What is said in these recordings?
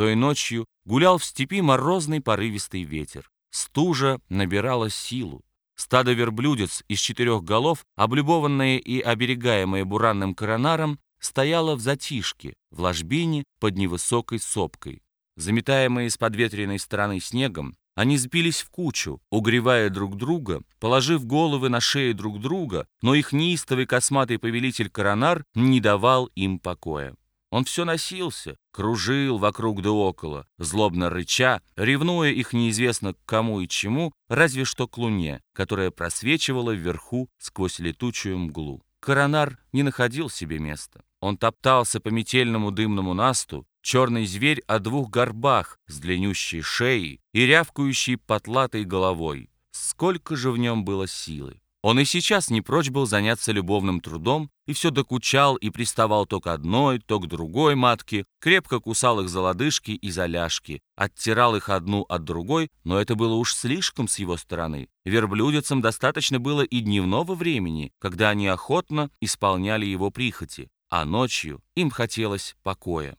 Той ночью гулял в степи морозный порывистый ветер. Стужа набирала силу. Стадо верблюдец из четырех голов, облюбованное и оберегаемое буранным коронаром, стояло в затишке, в ложбине под невысокой сопкой. Заметаемые с подветренной стороны снегом, они сбились в кучу, угревая друг друга, положив головы на шеи друг друга, но их неистовый косматый повелитель Коронар не давал им покоя. Он все носился, кружил вокруг да около, злобно рыча, ревнуя их неизвестно к кому и чему, разве что к луне, которая просвечивала вверху сквозь летучую мглу. Коронар не находил себе места. Он топтался по метельному дымному насту, черный зверь о двух горбах с длиннющей шеей и рявкающей потлатой головой. Сколько же в нем было силы! Он и сейчас не прочь был заняться любовным трудом и все докучал и приставал то к одной, то к другой матке, крепко кусал их за лодыжки и за ляжки, оттирал их одну от другой, но это было уж слишком с его стороны. Верблюдицам достаточно было и дневного времени, когда они охотно исполняли его прихоти, а ночью им хотелось покоя.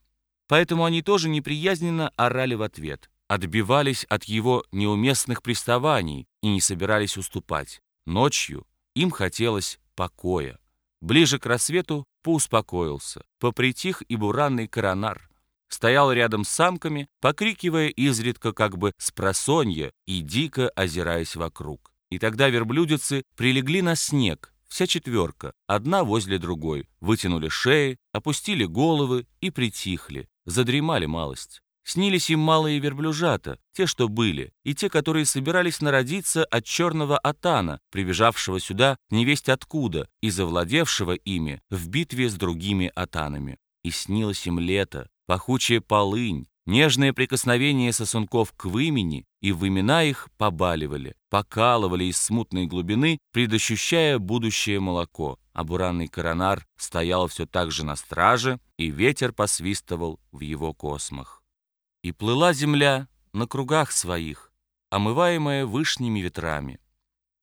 Поэтому они тоже неприязненно орали в ответ, отбивались от его неуместных приставаний и не собирались уступать. Ночью им хотелось покоя. Ближе к рассвету поуспокоился, попритих и буранный коронар. Стоял рядом с самками, покрикивая изредка как бы с просонья и дико озираясь вокруг. И тогда верблюдицы прилегли на снег, вся четверка, одна возле другой, вытянули шеи, опустили головы и притихли, задремали малость. Снились им малые верблюжата, те, что были, и те, которые собирались народиться от черного атана, прибежавшего сюда невесть откуда и завладевшего ими в битве с другими атанами. И снилось им лето, пахучая полынь, нежное прикосновение сосунков к вымени, и вымена их побаливали, покалывали из смутной глубины, предощущая будущее молоко. А буранный коронар стоял все так же на страже, и ветер посвистывал в его космах. И плыла земля на кругах своих, омываемая вышними ветрами.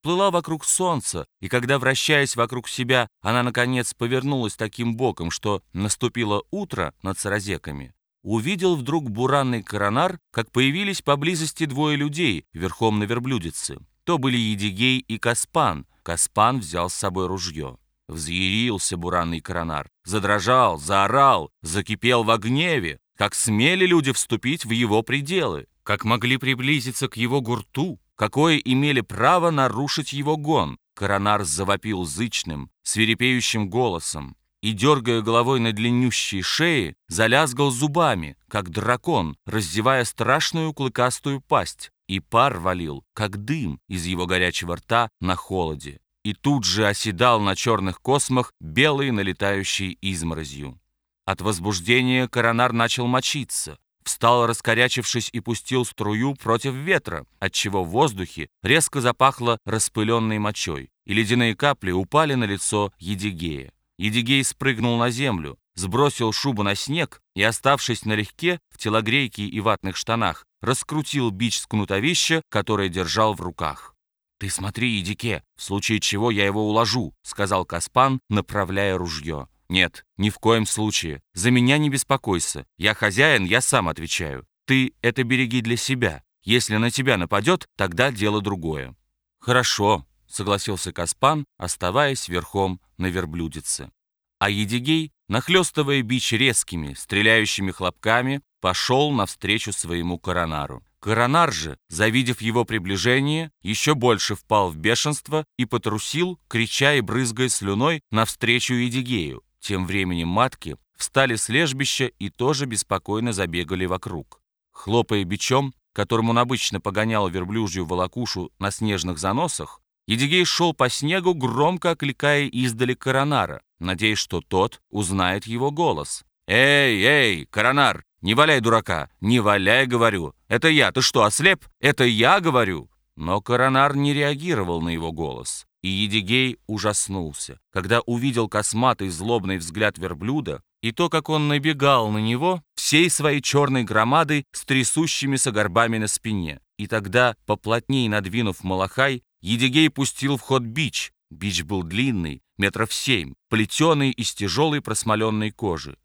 Плыла вокруг солнца, и когда, вращаясь вокруг себя, она, наконец, повернулась таким боком, что наступило утро над саразеками, увидел вдруг буранный коронар, как появились поблизости двое людей верхом на верблюдице. То были Едигей и Каспан. Каспан взял с собой ружье. Взъярился буранный коронар, задрожал, заорал, закипел в гневе, как смели люди вступить в его пределы, как могли приблизиться к его гурту, какое имели право нарушить его гон. Коронар завопил зычным, свирепеющим голосом и, дергая головой на длиннющей шее, залязгал зубами, как дракон, раздевая страшную клыкастую пасть, и пар валил, как дым из его горячего рта на холоде, и тут же оседал на черных космах белый налетающий изморозью. От возбуждения коронар начал мочиться, встал раскорячившись и пустил струю против ветра, отчего в воздухе резко запахло распыленной мочой, и ледяные капли упали на лицо Едигея. Едигей спрыгнул на землю, сбросил шубу на снег и, оставшись налегке, в телогрейке и ватных штанах, раскрутил бич с кнутовища, которое держал в руках. «Ты смотри, Едике, в случае чего я его уложу», — сказал Каспан, направляя ружье. «Нет, ни в коем случае. За меня не беспокойся. Я хозяин, я сам отвечаю. Ты это береги для себя. Если на тебя нападет, тогда дело другое». «Хорошо», — согласился Каспан, оставаясь верхом на верблюдице. А Едигей, нахлестывая бич резкими, стреляющими хлопками, пошел навстречу своему коронару. Коронар же, завидев его приближение, еще больше впал в бешенство и потрусил, крича и брызгая слюной, навстречу Едигею. Тем временем матки встали с лежбища и тоже беспокойно забегали вокруг. Хлопая бичом, которым он обычно погонял верблюжью волокушу на снежных заносах, Едигей шел по снегу, громко окликая издали Коронара, надеясь, что тот узнает его голос. «Эй, эй, Коронар, не валяй дурака! Не валяй, говорю! Это я, ты что, ослеп? Это я, говорю!» Но Коронар не реагировал на его голос. И Едигей ужаснулся, когда увидел косматый злобный взгляд верблюда и то, как он набегал на него всей своей черной громадой с трясущимися горбами на спине. И тогда, поплотнее надвинув малахай, Едигей пустил в ход бич. Бич был длинный, метров семь, плетеный из тяжелой просмоленной кожи.